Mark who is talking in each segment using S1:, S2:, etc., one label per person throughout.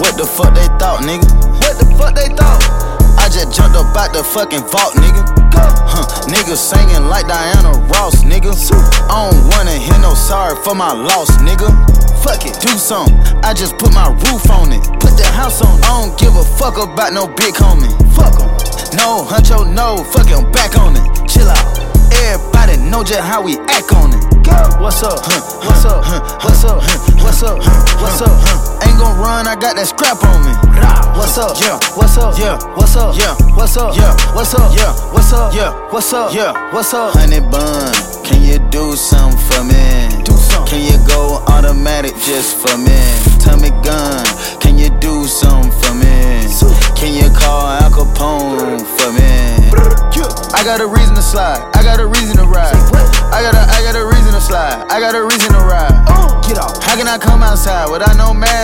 S1: What the fuck they thought, nigga? What
S2: the fuck they thought?
S1: I just jumped up out the fucking vault, nigga. Huh, nigga singing like Diana Ross, nigga. I don't wanna hear no sorry for my loss, nigga. Fuck it, do something. I just put my roof on it, put the house on. I don't give a fuck about no big homie. Fuck em. No, huncho, no, fucking back on it. Chill out. Everybody know just how we act on it. What's up? What's up? What's up? What's up? What's up? What's up? Run, I got that scrap on me. What's up? Yeah.
S2: What's up? Yeah.
S1: What's up? Yeah. What's up? Yeah. What's up? Yeah. What's up? Yeah.
S2: What's up?
S1: Yeah.
S2: What's up?
S1: Honey bun, can you do something for me? Do something. Can you go automatic just for me? Tummy gun, can you do something for me? Can you call Al Capone for me? I got a reason to slide. I got a reason to ride. I got a, I got a reason to slide. I got a reason to ride. Oh,
S2: get
S1: off. How can I come outside without no mask on? They wanna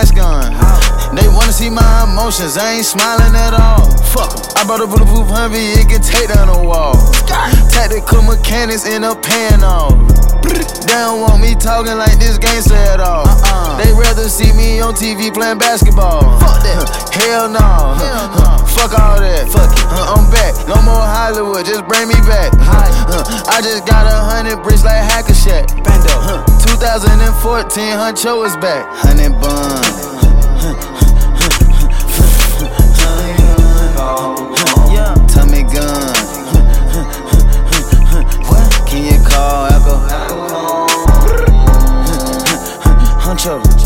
S1: see my emotions. I ain't smiling at all. Fuck 'em. I brought a bulletproof Humvee. It can take down a wall. Tactical mechanics in a pan off. They don't want me talking like this gangster at all. Uh-uh. They rather see me on TV playing basketball. Fuck that. Hell no. Fuck all that. Fuck it. I'm back. No more Hollywood. Just bring me back. I just got a hundred bricks like Hack-a-Shaq. Bando. 2014, Huncho is back. Bun. trouble.